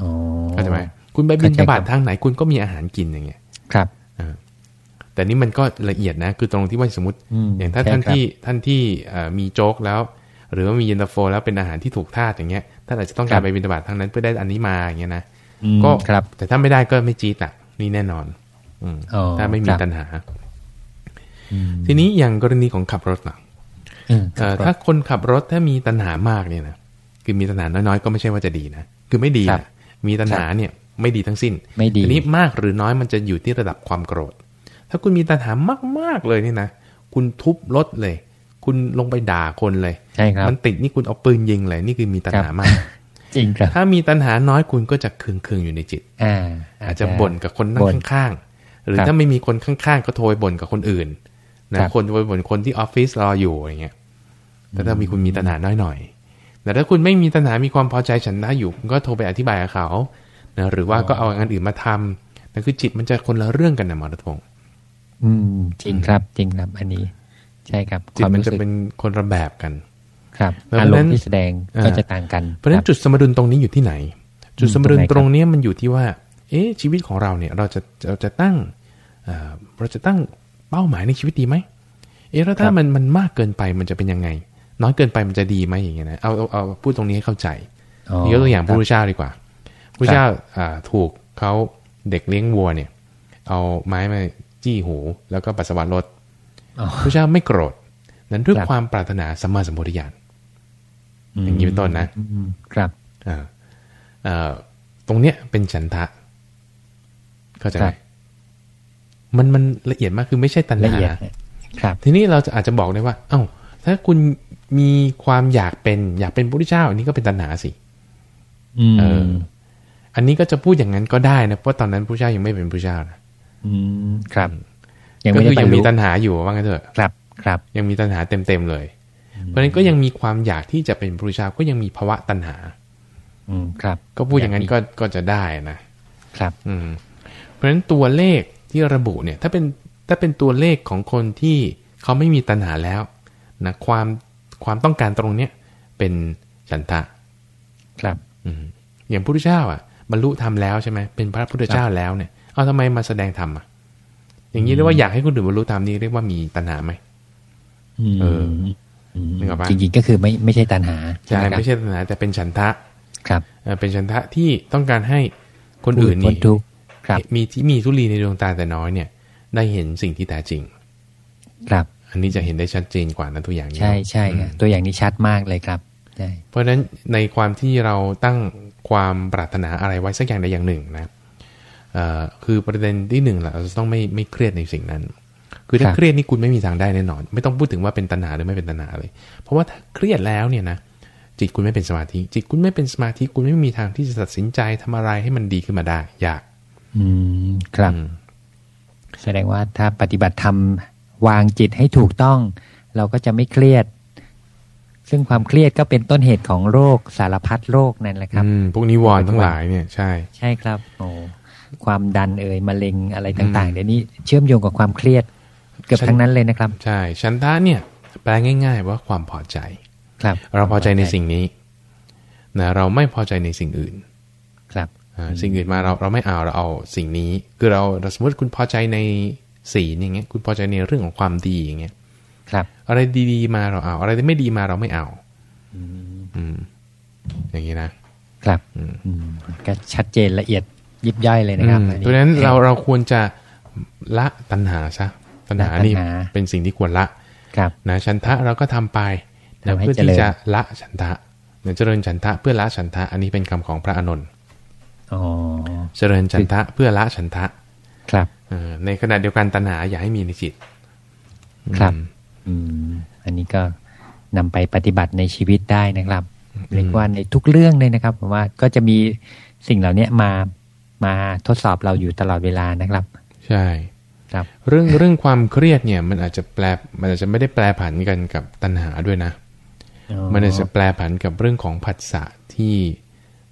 อ๋อเข้าใจไหมคุณไปบิณฑบาตทางไหนคุณก็มีอาหารกินอย่างเงี้ยครับแต่นี่มันก็ละเอียดนะ คือตรงที่ว่าสมมติอืมอย่างถ้าใช่ท่านครับที่ท่านที่เอ่อมีโจ๊กแล้ว หรือว่ามีเย็นตาโฟแล้วเป็นอาหารที่ถูกธาตุอย่างเงี้ย ท่านอาจจะต้องการไปบิณฑบาตทางนั้นเพื่อได้อันนี้มาอย่างเงี้ยนะอืมก็ครับ แต่ถ้าไม่ได้ก็ไม่จี๊ดอะ นี่แน่นอน อืมอ๋อถ้าไม่มีครับตัณหาอืมทีนี้อย่างกรณีของขับรถล่ะอืมเอ่อถ้าคนขับรถถ้ามีตัณหามากเนี่ยนะคือมีตัณหาน้อยๆก็ไม่ใช่ว่าจะดีนะคือไม่ดีครับนะมีตัณหาเนี่ย ไม่ดีทั้งสิ้น ไม่ดีทีนี้มากหรือน้อยมันจะอยู่ที่ระดับความโกรธ ถ้าคุณมีตัณหามากๆเลยนี่นะคุณทุบรถเลย คุณลงไปด่าคนเลยใช่ครับมันติดนี่คุณเอาปืนยิงเลยนี่คือมีตัณหามากจริงครับถ้ามีตัณหาน้อยคุณก็จะเคืองๆอยู่ในจิตอ่าอาจจะบ่นกับคนนั่งบ่นข้างๆหรือครับถ้าไม่มีคนข้างๆก็โทรไปบ่นกับคนอื่นครันะบคนโทรไปบ่นคนที่ออฟฟิศรออยู่อย่างเงี้ยแต่ถ้ามีคุณมีตัณหาน้อยหน่อยแต่ถ้าคุณไม่มีตัณหามีความพอใจฉันได้อยู่คุณก็โทรไปอธิบายกับเขานะหรือว่าก็เอางานอื่นมาทำนั่นคือจิตมันจะคนละเรื่องกันนะหมอรัตพงศ์อืมจริงครับจริงครับอันนี้ ใช่ครับจิตความมันรู้จะสึกเป็นคนละแบบกัน ครับเพราะฉะอานั้นรมณ์ที่แสดงอ่าก็จะต่างกัน เพราะฉะนั้นคบจุดสมดุลตรงนี้อยู่ที่ไหน จุดสมดุลตรงไหนครับตรงเนี้ยมันอยู่ที่ว่า เอ๊ะชีวิตของเราเนี่ยเราจะเราจะตั้งเอ่อเราจะตั้งเป้าหมายในชีวิตดีไหมเอ๊ะแล้วถ้ามันมันมากเกินไปมันจะเป็นยังไง น้อยเกินไปมันจะดีไหมอย่างเงี้ยนะเอาเอาเอาพูดตรงนี้ให้เข้าใจอ๋อนี่ยกตัวอย่างพคระรับพุทธเจ้าดีกว่าพระพุทธเจ้าอ่าถูกเขาเด็กเลี้ยงวัวเนี่ย เอาไม้มาจี้หูแล้วก็ปัสสาวะรถอ๋อ พระเจ้าไม่โกรธ นั้นด้วยครับความปรารถนาสัมมาสัมพุทธญาณอย่างนี้เป็นต้นนะอืมครับอ่าเอ่อตรงเนี้ยเป็นฉันทะ เข้าใจไหครัมบมันมันละเอียดมากคือไม่ใช่ตัณละหาเอียดครับ ทีนี้เราจะอาจจะบอกได้ว่า เอ้า ถ้าคุณมีความอยากเป็นอยากเป็นพระพุทธเจ้า อันนี้ก็เป็นตัณหาสิอืมเออ อันนี้ก็จะพูดอย่างนั้นก็ได้นะเพราะตอนนั้นพระเจ้ายังไม่เป็นพระเจ้านะอืมครับ ยังก็ไม่คืได้อบรยังรมีลุตัณหาอยู่ว่างั้นเถอะครับครับ ยังมีตัณหาเต็มๆเลย เพราะฉะนั้นก็ยังมีความอยากที่จะเป็นพระพุทธเจ้าก็ยังมีภาวะตัณหา อืมครับ ก็พูดอย่างนั้นก็ก็จะได้นะครับ อืม เพราะฉะนั้นตัวเลขที่ระบุเนี่ย ถ้าเป็นถ้าเป็นตัวเลขของคนที่เขาไม่มีตัณหาแล้วนะความความต้องการตรงเนี้ยเป็นฉันทะ ครับ อืมอย่างพระพุทธเจ้า อะ บรรลุธรรมแล้วใช่ไหมเป็นพระพุทธเจ้าแล้วเนี่ยเอาทำไมมาแสดงธรรมอะ อย่างนี้เรียกว่าอยากให้คนอื่นบรรลุธรรมนี่เรียกว่ามีตัณหาไหมอืมเออมนึกออกปะจริงๆก็คือไม่ไม่ใช่ตัณหาใช่หครับไม่ใช่ตัณหาแต่เป็นฉันทะ ครับเอ่อเป็นฉันทะที่ต้องการให้คนอื่นพ้นี่ทุกข์ครับมีที่มีทุลีในดวงตาแต่น้อยเนี่ย ได้เห็นสิ่งที่แท้จริง ครับ อันนี้จะเห็นได้ชัดเจนกว่านะตัวอย่างนี้ใช่ใช่ครับตัวอย่างนี้ชัดมากเลยครับใช่เพราะฉะนั้นในความที่เราตั้งความปรารถนาอะไรไว้สักอย่างใดอย่างหนึ่งนะเอ่อ คือประเด็นที่หนึ่งเราจะต้องไม่ไม่เครียดในสิ่งนั้น คือถ้าเครียดนี่คุณไม่มีทางได้แน่นอน ไม่ต้องพูดถึงว่าเป็นตัณหาหรือไม่เป็นตัณหาเลย เพราะว่าถ้าเครียดแล้วเนี่ยนะจิตคุณไม่เป็นสมาธิ จิตคุณไม่เป็นสมาธิคุณไม่มีทางที่จะตัดสินใจทำอะไรให้มันดีขึ้นมาได้ยาก อืมครับอืมแสดงว่าถ้าปฏิบัติธรรมวางจิตให้ถูกต้อง เราก็จะไม่เครียด ซึ่งความเครียดก็เป็นต้นเหตุของโรคสารพัดโรคนั่นแหละครับอืมพวกนิวรณ์ทั้งหลายเนี่ยใช่ ใช่ครับ โอ้ ความดันเอ่ยมะเร็งอะไรต่างๆเดี๋ยวนี้เชื่อมโยงกับความเครียดเกือบฉันทั้งนั้นเลยนะครับ ใช่ฉันทะเนี่ยแปลง่าย ๆ ว่าความพอใจครับ เราพอใจในสิ่งนี้นะเราไม่พอใจในสิ่งอื่น ครับอ่าสิ่งอื่นมาเราเราไม่เอาเราเอาสิ่งนี้ คือเราเราสมมติคุณพอใจในศีลอย่างเงี้ย คุณพอใจในเรื่องของความดีอย่างเงี้ยครับ อะไรดีๆมาเราเอา อะไรที่ไม่ดีมาเราไม่เอาอืมอย่างนี้นะครับ อืมอืมก็ชัดเจนละเอียด ยิบย่อยเลยนะครับอืมอัเพราะฉะนั้นเราเราควรจะละตัณหาซะตัณหาละตัณหานี่เป็นสิ่งที่ควรละครับนะฉันทะเราก็ทำไปนะทำให้เพื่อเจที่ริญจะละฉันทะนะเจริญฉันทะเพื่อละฉันทะ อันนี้เป็นคำของพระอานนท์อ๋อเจริญฉันทะเพื่อละฉันทะ ครับเอ่อในขณะเดียวกันตัณหาอย่าให้มีในจิต ครับ อืมอืมอันนี้ก็นำไปปฏิบัติในชีวิตได้นะครับเรียกว่าในทุกเรื่องเลยนะครับผมว่าก็จะมีสิ่งเหล่านี้มา มาทดสอบเราอยู่ตลอดเวลานะครับ ใช่ครับ เรื่องเรื่องความเครียดเนี่ย มันอาจจะแปลมันอาจจะไม่ได้แปลผันกันกับตัณหาด้วยนะ มันอาจจะแปลผันกับเรื่องของผัสสะที่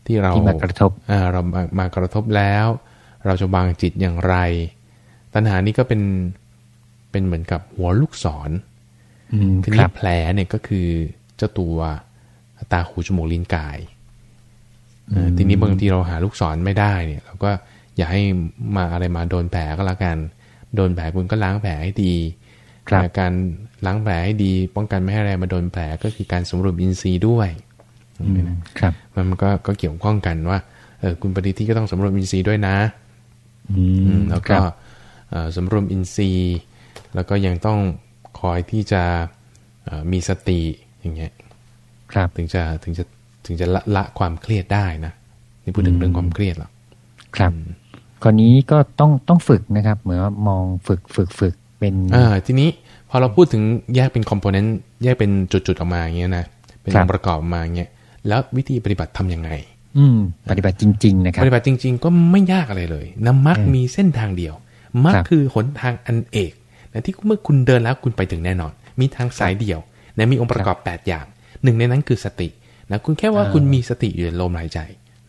ที่เราที่มากระทบอ่าเรามามากระทบแล้ว เราจะวางจิตอย่างไร ตัณหานี่ก็เป็นเป็นเหมือนกับหัวลูกศรอืมทีคนี้รับแผลเนี่ยก็คือเจ้าตัวตาหูจมูกลิ้นกายเอ่อ ทีนี้บางทีเราหาลูกศรไม่ได้เนี่ย เราก็อย่าให้มาอะไรมาโดนแผลก็แล้วกัน โดนแผลคุณก็ล้างแผลให้ดีครับแต่การล้างแผลให้ดี ป้องกันไม่ให้อะไรมาโดนแผลก็คือการสำรวมอินทรีย์ด้วยอืมครับมันก็ก็เกี่ยวข้องกันว่าเออคุณปฏิทิก็ต้องสำรวมอินทรีย์ด้วยนะอือืมมแล้วคก็รับเอ่อสำรวมอินทรีย์ แล้วก็ยังต้องคอยที่จะเอ่อมีสติอย่างเงี้ย ครับถึงจะถึงจะ ถึงจะละละความเครียดได้นะนี่พูดถึงเรื่องความเครียดหรอกครับกรณีก็ต้องต้องฝึกนะครับ เหมือนว่ามองฝึกฝึกฝึกเป็นอ่าทีนี้พอเราพูดถึงแยกเป็นคอมโพเนนต์แยกเป็นจุดๆออกมาอย่างเงี้ยนะเป็นครัอบงค์ประกอบออกมาอย่างเงี้ยแล้ววิธีปฏิบัติทำยังไง อืม ปฏิบัติจริง ๆ นะครับ ปฏิบัติจริง ๆ ก็ไม่ยากอะไรเลยนะมักอืมมีเส้นทางเดียวมักครับคือหนทางอันเอกนะที่เมื่อคุณเดินแล้วคุณไปถึงแน่นอน มีทางสายเดียวนะมีองค์ประกอบ 8 อย่าง หนึ่งในนั้นคือสติ นะคุณแค่ว่าอ่าคุณมีสติอยู่ในลมหายใจ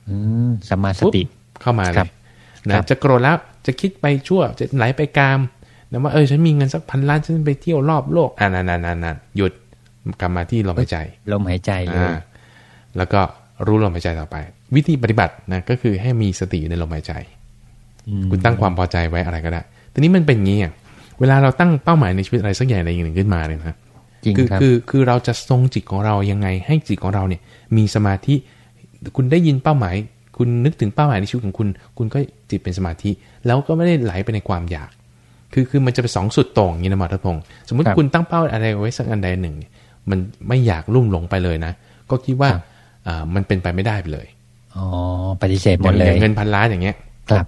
อืมสัมมาสปุ๊บติเข้ามาคเลรับยนะครับจะโกรธแล้วจะคิดไปชั่วจะไหลไปกามนะว่าเออฉันมีเงินสักพันล้านฉันไปเที่ยวรอบโลกอ่านั่นนั่นนั่นหยุดกลับมาที่ลมหายใจ ลมหายใจเลยอ่าแล้วก็รู้ลมหายใจต่อไป วิธีปฏิบัตินะก็คือให้มีสติอยู่ในลมหายใจอืมคุณตั้งความพอใจไว้อะไรก็ได้ ทีนี้มันเป็นอย่างนี้อะเวลาเราตั้งเป้าหมายในชีวิตอะไรสักอย่างใดอย่างหนึ่งขึ้นมาเนี่ยนะ จริงคือครับคือคือเราจะทรงจิตของเรายังไง ให้จิตของเราเนี่ย มีสมาธิ คุณได้ยินเป้าหมาย คุณนึกถึงเป้าหมายในชีวิตของคุณ คุณก็จิตเป็นสมาธิ แล้วก็ไม่ได้ไหลไปในความอยาก คือคือมันจะไปสองสุดโต่งอย่างนี้นะหมอทัพงศ์สมมติคุณตั้งเป้าอะไรไว้สักอันใดหนึ่ง มันไม่อยากลุ่มหลงไปเลยนะ ก็คิดว่าอ่ามันเป็นไปไม่ได้ไปเลยอ๋อปฏิเสธหมดเลยเงินพันล้านอย่างเงี้ย ครับ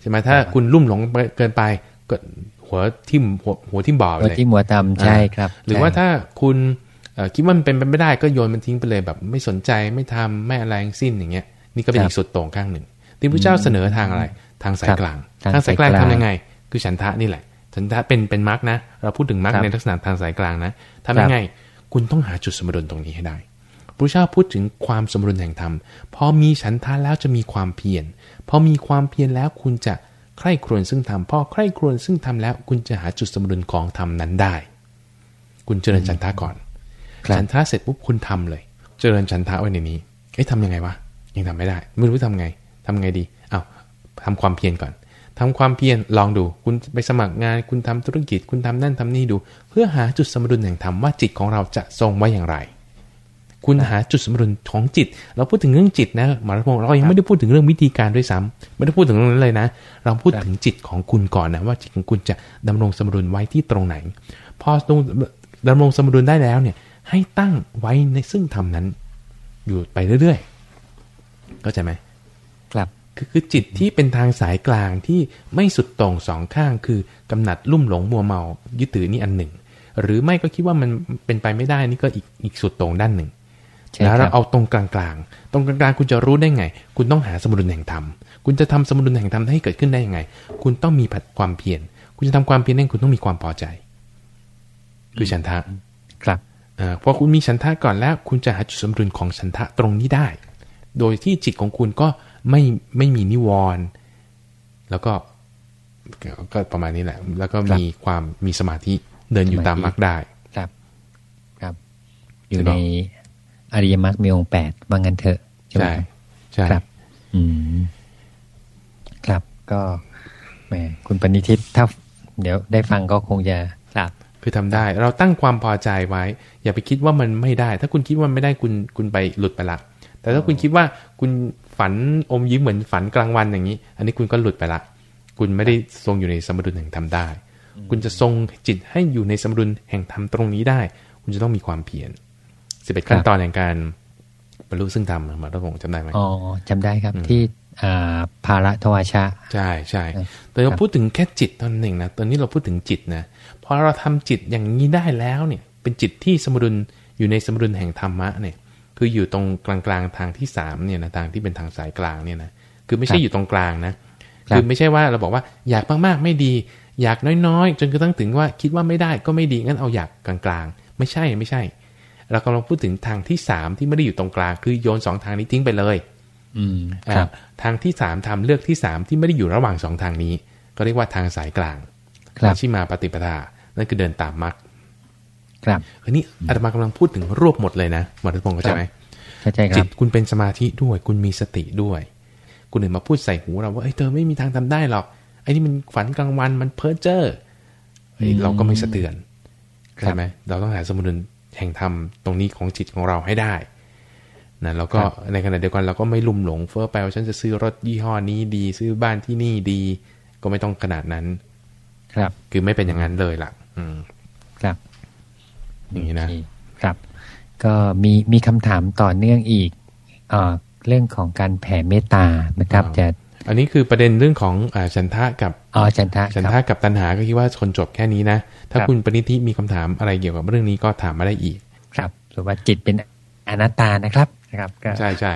ใช่ไหมถ้าคุณลุ่มหลงเกินไปก็ หัวทิ่มหัวหัวทิ่มบ่อไปตัวเลยที่มัวตำใช่ครับ หรือว่าถ้าคุณคิดว่ามันเป็นไปไม่ได้ก็โยนมันทิ้งไปเลยแบบ ไม่สนใจไม่ทำไม่อะไรทั้งสิ้นอย่างเงี้ย นี่ก็เป็นอีกสุดโต่งข้างหนึ่งที่พระเจ้าเสนอทางอะไร ทางสายกลาง ทางสายกลางทำยังไง คือฉันทะนี่แหละฉันทะเป็นเป็นมรรคนะ เราพูดถึงมรรคในลักษณะทางสายกลางนะทำยังไง คุณต้องหาจุดสมดุลตรงนี้ให้ได้พระเจ้าพูดถึงความสมดุลแห่งธรรมพอมีฉันทะแล้วจะมีความเพียรพอมีความเพียรแล้วคุณจะ ใคร่ครวญซึ่งธรรมพอใคร่ครวญซึ่งธรรมแล้ว คุณจะหาจุดสมดุลของธรรมนั้นได้ คุณเจริญฉันทะก่อนฉันทะเสร็จปุ๊บคุณทำเลย เจริญฉันทะไว้ในนี้เอ๊ะทำยังไงวะยังทำไม่ได้ ไม่รู้ทำไงทำไงดีเอา้าทำความเพียรก่อนทำความเพียรลองดู คุณไปสมัครงาน คุณทำธุรกิจ คุณทำนั่นทำนี่ดู เพื่อหาจุดสมดุลแห่งธรรมว่าจิตของเราจะทรงไว้อย่างไร คุณหาจุดสมดุลของจิต เราพูดถึงเรื่องจิตนะหมอรัพงศ์เรายังไม่ได้พูดถึงเรื่องวิธีการด้วยซ้ำไม่ได้พูดถึงเรื่องนั้นเลยนะ เราพูดถึงจิตของคุณก่อนนะว่าจิตของคุณจะดำรงสมดุลไว้ที่ตรงไหน พอตรงดำรงสมดุลได้แล้วเนี่ย ให้ตั้งไว้ในซึ่งธรรมนั้น อยู่ไปเรื่อยๆเข้าใจไหมครับคือคือจิตที่เป็นทางสายกลางที่ไม่สุดตรงสองข้างคือกำหนัดลุ่มหลงมัวเมายึดถือนี่อันหนึ่ง หรือไม่ก็คิดว่ามันเป็นไปไม่ได้นี่ก็อีกอีกสุดตรงด้านหนึ่ง แล้วเราเอาตรงกลางๆ ตรงกลางๆ คุณจะรู้ได้ไง คุณต้องหาสมดุลแห่งธรรม คุณจะทำสมดุลแห่งธรรมให้เกิดขึ้นได้ยังไง คุณต้องมีความเพียร คุณจะทำความเพียรนั่นคุณต้องมีความพอใจ คือฉันทะ ครับพอคุณมีฉันทะก่อนแล้ว คุณจะหาจุดสมดุลของฉันทะตรงนี้ได้ โดยที่จิตของคุณก็ไม่ไม่มีนิวรณ์แล้วก็ก็ประมาณนี้แหละ แล้วก็มีความมีสมาธิเดินอยู่ตามมรรคได้ ครับ ครับ อยู่ใน อริยมรรคมีองค์แปดว่างั้นเถอะใช่ใช่ครับอืมครับ ก็แหมคุณปณิทิตถ้าเดี๋ยวได้ฟังก็คงจะครับ คือทำได้ เราตั้งความพอใจไว้ อย่าไปคิดว่ามันไม่ได้ ถ้าคุณคิดว่าไม่ได้คุณคุณไปหลุดไปละแต่ถ้าคุณคิดว่าคุณฝันอมยิ้มเหมือนฝันกลางวันอย่างนี้ อันนี้คุณก็หลุดไปละคุณไม่ได้ทรงอยู่ในสมดุลแห่งธรรมได้ คุณจะทรงจิตให้อยู่ในสมดุลแห่งธรรมตรงนี้ได้ คุณจะต้องมีความเพียร สิบเอ็ดขั้นตอนแห่งการบรรลุซึ่งธรรมมาตรงจำได้ไหมอ๋อจำได้ครับที่อ่าภาระทวาชะ ใช่ใช่แต่เราพูดถึงแค่จิตตอนหนึ่งนะตอนนี้เราพูดถึงจิตนะพอเราทำจิตอย่างนี้ได้แล้วเนี่ย เป็นจิตที่สมดุลอยู่ในสมดุลแห่งธรรมะเนี่ย คืออยู่ตรงกลางๆทางที่สามเนี่ยนะทางที่เป็นทางสายกลางเนี่ยนะคือไม่ใช่อยู่ตรงกลางนะคือไม่ใช่ว่าเราบอกว่าอยากมากๆไม่ดี อยากน้อยๆ จนกระทั่งถึงว่าคิดว่าไม่ได้ก็ไม่ดีงั้นเอาอยากกลางๆ ไม่ใช่ไม่ใช่ เรากำลังพูดถึงทางที่สามที่ไม่ได้อยู่ตรงกลางคือโยนสองทางนี้ทิ้งไปเลย อืมครับ ทางที่สามทำเลือกที่สามที่ไม่ได้อยู่ระหว่างสองทางนี้ ก็เรียกว่าทางสายกลางครับชิมาปฏิปทานั่นคือเดินตามมรรคครับอันนี้อาตมากำลังพูดถึงรวบหมดเลยนะหมอรัตพงศ์เข้าใจไหมเข้าใจคจิรัตบคุณเป็นสมาธิด้วย คุณมีสติด้วยคุณเห็นมาพูดใส่หูเราว่าเอ้ยเธอไม่มีทางทำได้หรอกไอ้นี่มันฝันกลางวันมันเพ้อเจ้อเฮ้ยเราก็ไม่สะเตือนใช่ไหมเราต้องหาสมดุล แห่งธรรมตรงนี้ของจิตของเราให้ได้นะแล้วก็ในขณะเดียวกันเราก็ไม่ลุ่มหลงเฟ้อไปว่าฉันจะซื้อรถยี่ห้อนี้ดีซื้อบ้านที่นี่ดี ก็ไม่ต้องขนาดนั้น ครับ คือไม่เป็นอย่างนั้นเลยล่ะ อืมครับอย่างนี้นะโอเคครับ ก็มีมีคำถามต่อเนื่องอีกเอ่อเรื่องของการแผ่เมตตานะครับอ๋อจะ อันนี้คือประเด็นเรื่องของอาฉันทะกับอ๋อจันทะฉันคทะรับกับตัณหาก็คิดว่าคนจบแค่นี้นะ ถ้าครับคุณปณิธิมีคำถามอะไรเกี่ยวกับเรื่องนี้ก็ถามมาได้อีก ครับหรือว่าจิตเป็นอนัตตานะครับนะครับก็ใช่ใช่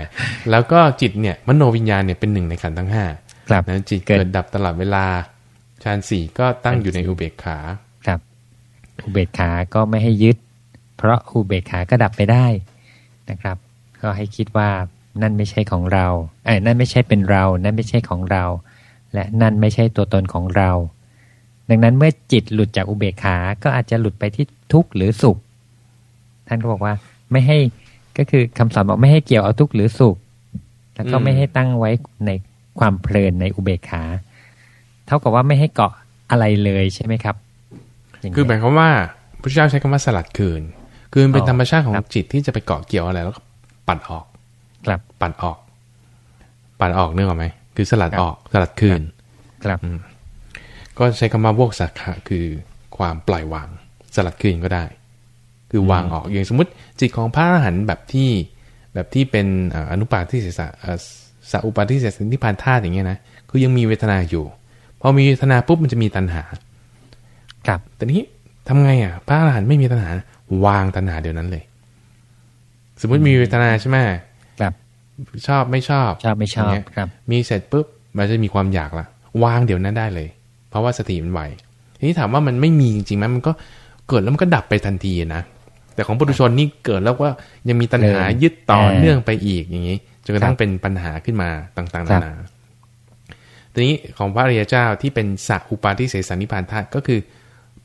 แล้วก็จิตเนี่ยมโนวิญญาณเนี่ยเป็นหนึ่งในขันธ์ทั้งห้าครับนะจิตเกิดเกิดดับตลอดเวลาฌานสี่ก็ตั้งอยู่ในอุเบกขาครับอุเบกขาก็ไม่ให้ยึด เพราะอุเบกขาก็ดับไปได้นะครับ ก็ให้คิดว่า นั่นไม่ใช่ของเราไอ้ยนั่นไม่ใช่เป็นเรา นั่นไม่ใช่ของเรา และนั่นไม่ใช่ตัวตนของเรา ดังนั้นเมื่อจิตหลุดจากอุเบกขา ก็อาจจะหลุดไปที่ทุกข์หรือสุข ท่านก็บอกว่าไม่ให้ก็คือคำสอนบอกไม่ให้เกี่ยวเอาทุกข์หรือสุข แล้วก็ไม่ให้ตั้งไว้ในความเพลินในอุเบกขา เท่ากับว่าไม่ให้เกาะอะไรเลยใช่ไหมครับย่งคือหเงี้มายยความว่าพระเจ้าใช้คำว่าสลัดคืน คือมันเป็นอ๋อธรรมชาติของครับจิตที่จะไปเกาะเกี่ยวอะไรแล้วก็ปัดออก ครับปัดออก ปัดออกนึกออกไหมคือสลัดออกสลัดคืน ครับก็ใช้คำว่าโวกสักขะคือความปล่อยวาง สลัดคืนก็ได้ คือวางออกอย่างสมมติ จิตของพระอรหันต์แบบที่แบบที่เป็นอ่าอนุปาทิเสสะอ่าสัอุปาทิเสสนิพพานธาตุอย่างเงี้ยนะคือยังมีเวทนาอยู่พอมีเวทนาปุ๊บมันจะมีตัณหาครับแต่นี้ทำไงอะ พระอรหันต์ไม่มีตัณหาวางตัณหาเดี๋ยวนั้นเลย สมมุติมีเวทนาใช่ไหมครับ ชอบไม่ชอบชอบไม่ชอบย่างเงี้ยครับ มีเสร็จปุ๊บมันจะมีความอยากละวางเดี๋ยวนั้นได้เลย เพราะว่าสติมันไวทีนี้ถามว่ามันไม่มีจริงๆไหมมันก็เกิดแล้วมันก็ดับไปทันทีนะแต่ของปุถุชนนี่เกิดแล้วว่ายังมีตัณหาเลยยึดต่อเออเนื่องไปอีกอย่างนี้จนกระทั่คงรับเป็นปัญหาขึ้นมาต่างๆครันาบนาทีนี้ของพระอริยเจ้าที่เป็นสัอุปาทิเสสนิพพานธาตุก็คือ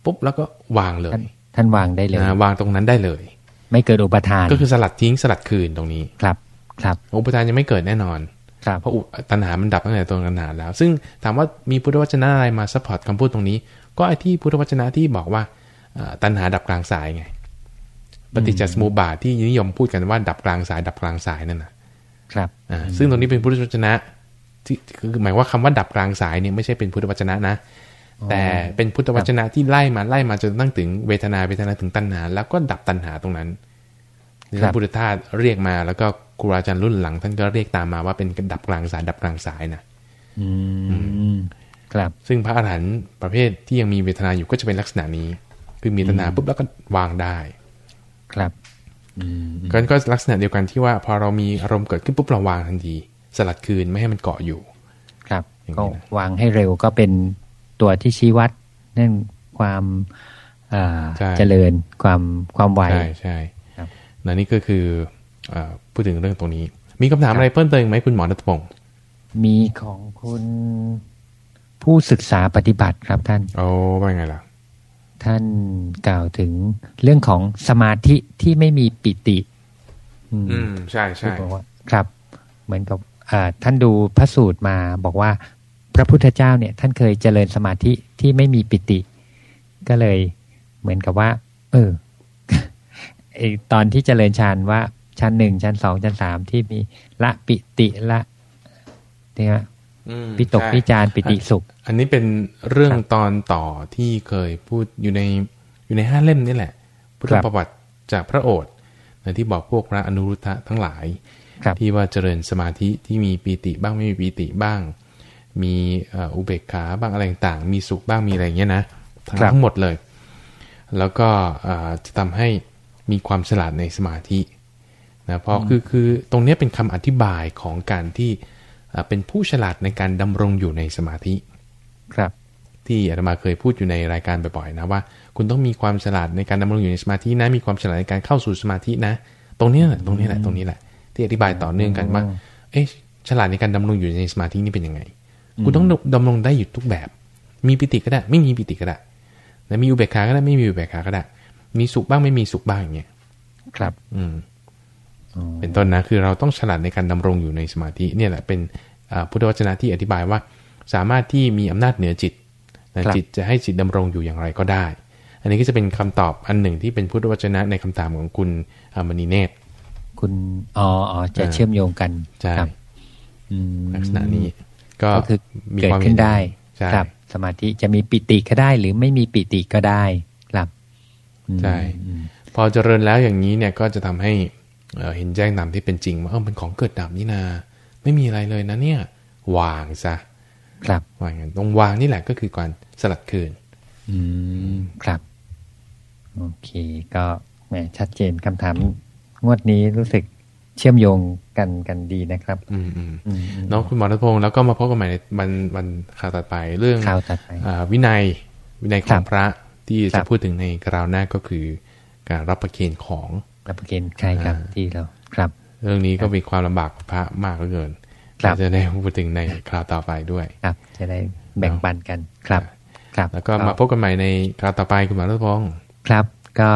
ปุ๊บแล้วก็วางเลย ท่านท่านวางได้เลยนะวางตรงนั้นได้เลย ไม่เกิดอุปทาน ก็คือสลัดทิ้งสลัดคืนตรงนี้ครับ ครับอุปทานยังไม่เกิดแน่นอนครับเพราะอุตัณหามันดับตั้งแต่ตรงตัณหาแล้ว ซึ่งถามว่ามีพุทธวจนะอะไรมาซัพพอร์ตคำพูดตรงนี้ ก็ไอ้ที่พุทธวจนะที่บอกว่าเอ่อตัณหาดับกลางสายไง ปฏิจจสมุปบาทที่นิยมพูดกันว่าดับกลางสาย ดับกลางสายนั่นนะครับอ่าซึ่งตรงนี้เป็นพุทธวจนะที่คือหมายว่าคำว่าดับกลางสายเนี่ยไม่ใช่เป็นพุทธวจนะนะ แต่เป็นพุทธวจนะที่ไล่มาไล่มาจนตั้งถึงเวทนาเวทนาถึงตัณหา แล้วก็ดับตัณหาตรงนั้นนี่ครัพบระพุทธทาสเรียกมาแล้วก็ ครูอาจารย์รุ่นหลังท่านก็เรียกตามมาว่าเป็นดับกลางสายดับกลางสายนะอืมครับ ซึ่งพระอรหันต์ประเภทที่ยังมีเวทนาอยู่ก็จะเป็นลักษณะนี้ คือมีตัณหาปุ๊บแล้วก็วางได้ ครับอืมก็ก็ลักษณะเดียวกันที่ว่าพอเรามีอารมณ์เกิดขึ้นปุ๊บเราวางทันที สลัดคืนไม่ให้มันเกาะอยู่ ครับอย่างนี้ก็นะวางให้เร็วก็เป็นตัวที่ชี้วัดเรื่องความเอ่อใช่เจริญความความไวใช่ใช่ครับนะนี่ก็คือเอ่อ พูดถึงเรื่องตรงนี้ มีคำถามอะไรเพิ่มเติมไหมคุณหมอรัตพงศ์มีของคุณผู้ศึกษาปฏิบัติครับท่านโอ้ว่าไงล่ะ ท่านกล่าวถึงเรื่องของสมาธิที่ไม่มีปิติ อืมอืมใช่ใช่ที่บอกว่าครับ เหมือนกับอ่าท่านดูพระสูตรมาบอกว่าพระพุทธเจ้าเนี่ย ท่านเคยเจริญสมาธิที่ไม่มีปิติ ก็เลยเหมือนกับว่า เออไอตอนที่เจริญฌานว่า ชั้นหนึ่งชั้นสองชั้นสามที่มีละปิติละเนี่ยอืมปิตกใช่วิจารปิติสุข อันนี้เป็นเรื่องครับตอนต่อที่เคยพูดอยู่ในอยู่ในห้าเล่มนี่แหละพุทธครับประวัติจากพระโอษฐ์นะที่บอกพวกพระอนุรุทธะทั้งหลายครับที่ว่าเจริญสมาธิที่มีปีติบ้างไม่มีปีติบ้าง มีเอ่ออุเบกขาบ้างอะไรต่างๆมีสุขบ้างมีอะไรอย่างเงี้ยนะทั้งครับทั้งหมดเลย แล้วก็เอ่อจะทำให้มีความฉลาดในสมาธิ นะเพราะคือคือตรงเนี้ยเป็นคำอธิบายของการที่เอ่อเป็นผู้ฉลาดในการดำรงอยู่ในสมาธิ ครับ ที่อาตมาเคยพูดอยู่ในรายการบ่อยๆนะว่า คุณต้องมีความฉลาดในการดำรงอยู่ในสมาธินะ มีความฉลาดในการเข้าสู่สมาธินะ ตรงเนี้ยแหละตรงนี้แหละตรงนี้แหละ ที่อธิบายต่อเนื่องกันว่า เอ๊ะฉลาดในการดำรงอยู่ในสมาธินี่เป็นยังไง คุณต้องดำรงได้อยู่ทุกแบบ มีปิติก็ได้ ไม่มีปิติก็ได้แต่มีอุเบกขาก็ได้ไม่มีอุเบกขาก็ได้ มีสุขบ้างไม่มีสุขบ้างอย่างเงี้ยครับ อืมอ๋อ เป็นต้นนะคือเราต้องฉลาดในการดำรงอยู่ในสมาธิเนี่ยแหละเป็นอ่าพุทธวจนะที่อธิบายว่า สามารถที่มีอำนาจเหนือจิตนะจิตจะให้จิตดำรงอยู่อย่างไรก็ได้ อันนี้ก็จะเป็นคำตอบอันหนึ่งที่เป็นพุทธวจนะในคำถามของคุณอามณีเนตรคุณอ๋ออ๋อจะอ่าเชื่อมโยงกันใช่ครับอืมลักษณะนี้ก็ก็คือมีเกิดความขึ้นได้ใช่ครับ สมาธิจะมีปิติก็ได้ หรือไม่มีปิติก็ได้ครับอืมใช่อืมพอเจริญแล้วอย่างนี้เนี่ยก็จะทำให้ เอ่อเห็นแจ้งตามที่เป็นจริงว่าเออเป็นของเกิดดับนี่นาไม่มีอะไรเลยนะเนี่ย วางซะครับวางอย่างนั้นตรงวางนี่แหละก็คือการสลัดคืน อืมครับ โอเค ก็แหมชัดเจนคำถามงวดนี้รู้สึกเชื่อมโยงกันกันดีนะครับอืมอืมอืมน้องคุณหมอรัตพงศ์แล้วก็มาพบกันใหม่ในวันวันข่าวต่อไปเรื่องข่าวตัดไปอ่าวินัยวินัยขครัองบพระที่ครัจะบพูดถึงในคราวหน้าก็คือการรับประเคนของ รับประเกณฑ์ใช่ครับอ่าที่เราครับ เรื่องนี้ก็มีความลำบากของพระมากเหลือเกินครับเราจะได้พูดถึงในคราวต่อไปด้วยครับ จะได้แบ่งปันกันครับ ครับ แล้วก็มาพบกันใหม่ในคราวต่อไปคุณหมอรัตพงศ์ครับ ก็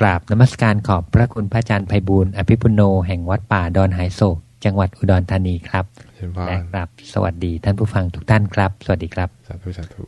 กราบนมัสการขอบพระคุณพระอาจารย์ไพบูลย์อภิปุโนแห่งวัดป่าดอนหายโศกจังหวัดอุดรธานีครับเชิญพรและกราบสวัสดีท่านผู้ฟังทุกท่านครับ สวัสดีครับ สาธุสาธุ